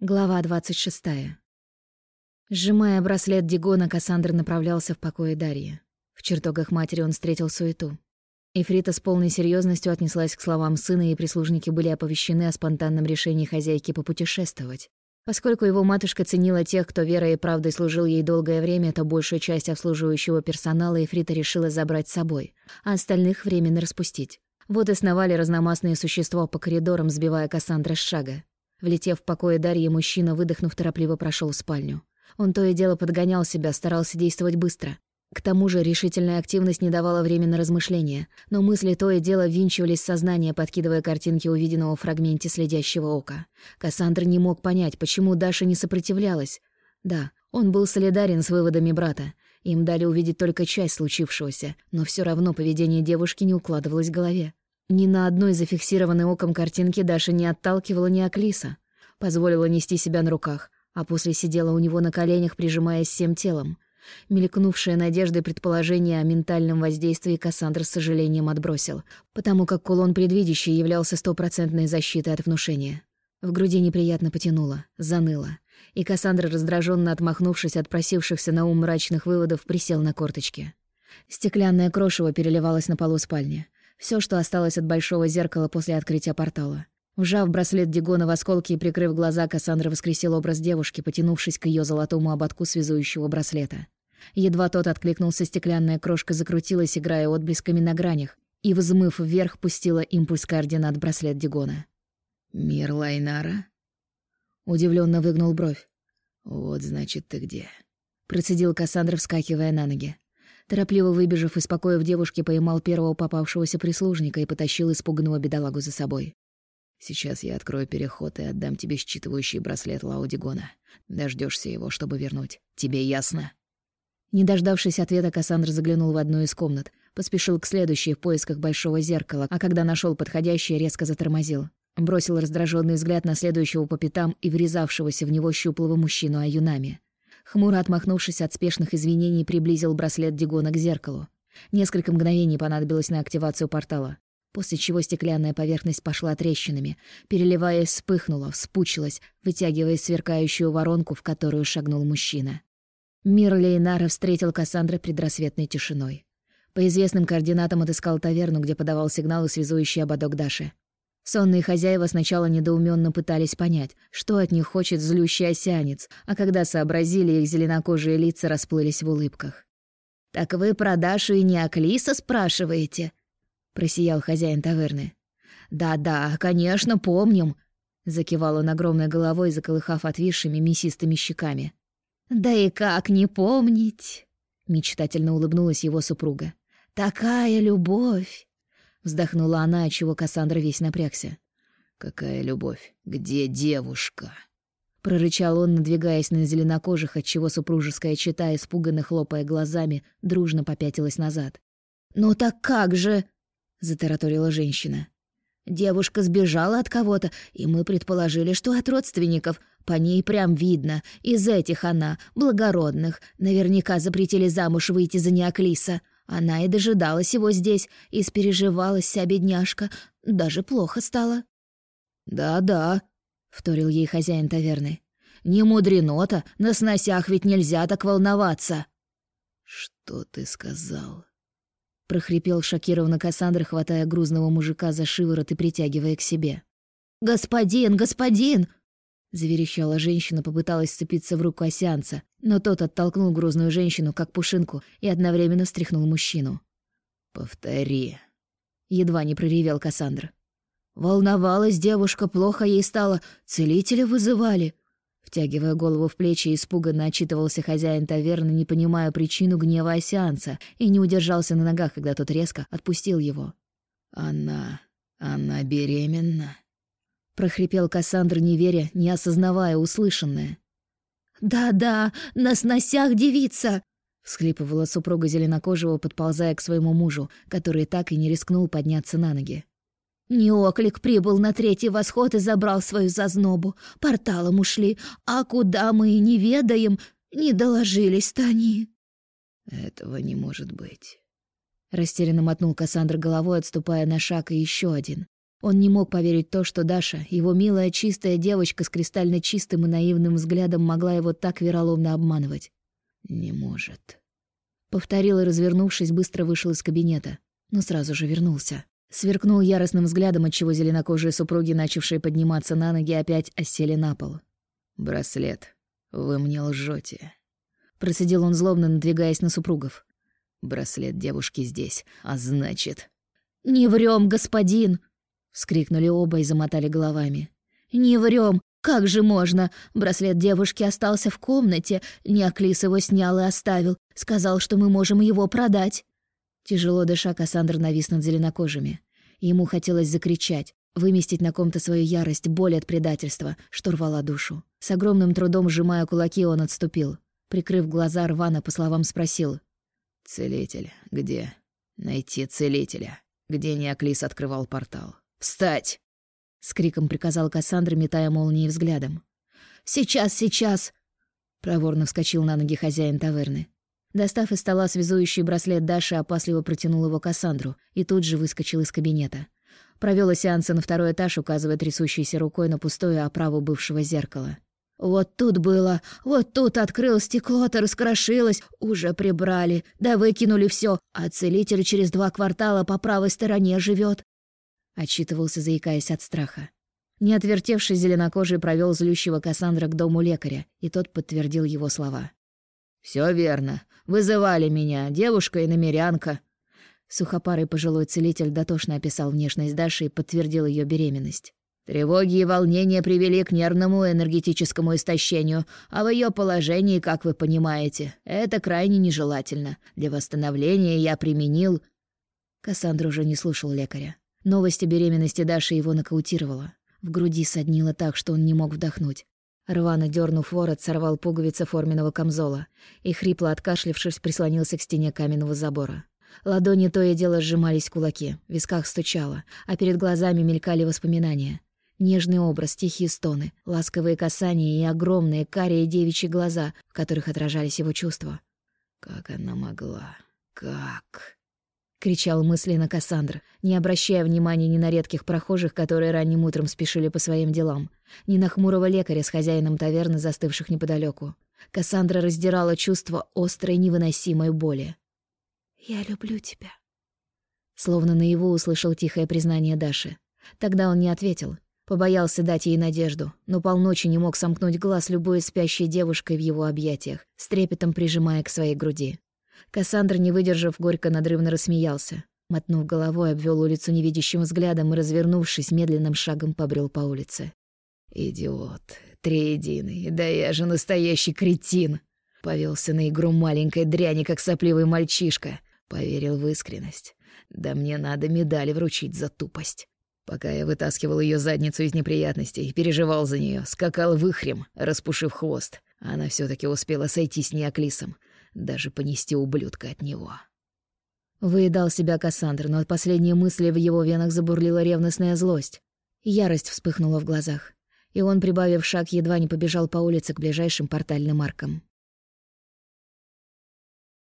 Глава 26. Сжимая браслет Дигона, Кассандр направлялся в покое Дарьи. В чертогах матери он встретил суету. Ифрита с полной серьезностью отнеслась к словам сына, и прислужники были оповещены о спонтанном решении хозяйки попутешествовать. Поскольку его матушка ценила тех, кто верой и правдой служил ей долгое время, то большую часть обслуживающего персонала Ифрита решила забрать с собой, а остальных временно распустить. Вот и сновали разномастные существа по коридорам, сбивая Кассандра с шага. Влетев в покое Дарьи, мужчина, выдохнув, торопливо прошел в спальню. Он то и дело подгонял себя, старался действовать быстро. К тому же решительная активность не давала времени на размышления, но мысли то и дело винчивались в сознание, подкидывая картинки увиденного в фрагменте следящего ока. Кассандр не мог понять, почему Даша не сопротивлялась. Да, он был солидарен с выводами брата. Им дали увидеть только часть случившегося, но все равно поведение девушки не укладывалось в голове. Ни на одной зафиксированной оком картинке Даша не отталкивала ни Аклиса. Позволила нести себя на руках, а после сидела у него на коленях, прижимаясь всем телом. Мелькнувшее надеждой предположение о ментальном воздействии Кассандр с сожалением отбросил, потому как кулон предвидящий являлся стопроцентной защитой от внушения. В груди неприятно потянуло, заныло, и Кассандра, раздраженно отмахнувшись от просившихся на ум мрачных выводов, присел на корточки. Стеклянное крошево переливалось на полу спальни. Все, что осталось от большого зеркала после открытия портала. Вжав браслет Дигона в осколки и прикрыв глаза, Кассандра воскресил образ девушки, потянувшись к ее золотому ободку связующего браслета. Едва тот откликнулся, стеклянная крошка закрутилась, играя отблесками на гранях, и, взмыв вверх, пустила импульс координат браслет Дигона. «Мир Лайнара?» Удивленно выгнул бровь. «Вот, значит, ты где?» Процедил Кассандра, вскакивая на ноги. Торопливо выбежав из в девушке, поймал первого попавшегося прислужника и потащил испуганного бедолагу за собой. «Сейчас я открою переход и отдам тебе считывающий браслет Лаудигона. Дождешься его, чтобы вернуть. Тебе ясно?» Не дождавшись ответа, Кассандр заглянул в одну из комнат, поспешил к следующей в поисках большого зеркала, а когда нашел подходящее, резко затормозил. Бросил раздраженный взгляд на следующего по пятам и врезавшегося в него щуплого мужчину Аюнами. Хмуро отмахнувшись от спешных извинений, приблизил браслет Дигона к зеркалу. Несколько мгновений понадобилось на активацию портала, после чего стеклянная поверхность пошла трещинами, переливаясь, вспыхнула, вспучилась, вытягивая сверкающую воронку, в которую шагнул мужчина. Мир Лейнара встретил Кассандра предрассветной тишиной. По известным координатам отыскал таверну, где подавал сигналы связующий ободок Даши. Сонные хозяева сначала недоуменно пытались понять, что от них хочет злющий осянец, а когда сообразили, их зеленокожие лица расплылись в улыбках. «Так вы про Дашу и не Аклиса спрашиваете?» — просиял хозяин таверны. «Да-да, конечно, помним», — закивал он огромной головой, заколыхав отвисшими мясистыми щеками. «Да и как не помнить?» — мечтательно улыбнулась его супруга. «Такая любовь!» Вздохнула она, отчего Кассандра весь напрягся. «Какая любовь! Где девушка?» Прорычал он, надвигаясь на зеленокожих, отчего супружеская чета, испуганно хлопая глазами, дружно попятилась назад. «Ну так как же?» — затараторила женщина. «Девушка сбежала от кого-то, и мы предположили, что от родственников. По ней прям видно. Из этих она, благородных. Наверняка запретили замуж выйти за Неоклиса. Она и дожидалась его здесь, и спереживалась вся бедняжка. Даже плохо стало. «Да-да», — вторил ей хозяин таверны. «Не мудрено-то, на сносях ведь нельзя так волноваться». «Что ты сказал?» — прохрипел шокированно Кассандр, хватая грузного мужика за шиворот и притягивая к себе. «Господин, господин!» Заверещала женщина, попыталась сцепиться в руку осянца, но тот оттолкнул грузную женщину, как пушинку, и одновременно встряхнул мужчину. «Повтори», — едва не проревел Кассандр. «Волновалась девушка, плохо ей стало, целителя вызывали». Втягивая голову в плечи, испуганно отчитывался хозяин таверны, не понимая причину гнева осянца, и не удержался на ногах, когда тот резко отпустил его. «Она... она беременна?» Прохрипел Кассандр, не веря, не осознавая услышанное. «Да-да, на сносях девица!» — всхлипывала супруга зеленокожего, подползая к своему мужу, который так и не рискнул подняться на ноги. Неоклик прибыл на третий восход и забрал свою зазнобу. Порталом ушли, а куда мы и не ведаем, не доложились-то они. «Этого не может быть», — растерянно мотнул Кассандр головой, отступая на шаг и еще один. Он не мог поверить в то, что Даша, его милая чистая девочка с кристально чистым и наивным взглядом, могла его так вероломно обманывать. «Не может». Повторил и, развернувшись, быстро вышел из кабинета, но сразу же вернулся. Сверкнул яростным взглядом, отчего зеленокожие супруги, начавшие подниматься на ноги, опять осели на пол. «Браслет, вы мне лжете. Процедил он злобно, надвигаясь на супругов. «Браслет девушки здесь, а значит...» «Не врем, господин!» — вскрикнули оба и замотали головами. «Не врем! Как же можно? Браслет девушки остался в комнате. Неоклис его снял и оставил. Сказал, что мы можем его продать». Тяжело дыша, Кассандр навис над зеленокожими. Ему хотелось закричать, выместить на ком-то свою ярость, боль от предательства, что рвала душу. С огромным трудом сжимая кулаки, он отступил. Прикрыв глаза, рвано, по словам, спросил. «Целитель, где? Найти целителя. Где Неоклис открывал портал? Встать!» С криком приказал Кассандра, метая молнией взглядом. «Сейчас, сейчас!» Проворно вскочил на ноги хозяин таверны. Достав из стола связующий браслет Даши, опасливо протянул его Кассандру и тут же выскочил из кабинета. Провёл сеансы на второй этаж, указывая трясущейся рукой на пустую оправу бывшего зеркала. «Вот тут было, вот тут открыл стекло-то, раскрошилось, уже прибрали, да выкинули все, а целитель через два квартала по правой стороне живет. Отчитывался, заикаясь от страха. Не отвертевшись, зеленокожий провел злющего Кассандра к дому лекаря, и тот подтвердил его слова. Все верно. Вызывали меня, девушка и намерянка». Сухопарый пожилой целитель дотошно описал внешность Даши и подтвердил ее беременность. Тревоги и волнения привели к нервному энергетическому истощению, а в ее положении, как вы понимаете, это крайне нежелательно. Для восстановления я применил...» Кассандра уже не слушал лекаря. Новость о беременности Даши его нокаутировала. В груди соднило так, что он не мог вдохнуть. Рвано дернув ворот, сорвал пуговицы форменного камзола и, хрипло откашлившись, прислонился к стене каменного забора. Ладони то и дело сжимались кулаки, в висках стучало, а перед глазами мелькали воспоминания. Нежный образ, тихие стоны, ласковые касания и огромные карие девичьи глаза, в которых отражались его чувства. «Как она могла? Как?» — кричал мысленно Кассандр, не обращая внимания ни на редких прохожих, которые ранним утром спешили по своим делам, ни на хмурого лекаря с хозяином таверны, застывших неподалеку. Кассандра раздирала чувство острой невыносимой боли. «Я люблю тебя», Словно наяву услышал тихое признание Даши. Тогда он не ответил, Побоялся дать ей надежду, но полночи не мог сомкнуть глаз любой спящей девушкой в его объятиях, с трепетом прижимая к своей груди. Кассандра, не выдержав, горько надрывно рассмеялся. Мотнув головой, обвел улицу невидящим взглядом и, развернувшись, медленным шагом побрел по улице. «Идиот, триединый, да я же настоящий кретин!» Повелся на игру маленькой дряни, как сопливый мальчишка. Поверил в искренность. Да мне надо медали вручить за тупость. Пока я вытаскивал ее задницу из неприятностей, переживал за нее, скакал выхрем, распушив хвост. Она все таки успела сойти с Неоклисом, даже понести ублюдка от него. Выедал себя Кассандр, но от последней мысли в его венах забурлила ревностная злость. Ярость вспыхнула в глазах, и он, прибавив шаг, едва не побежал по улице к ближайшим портальным аркам.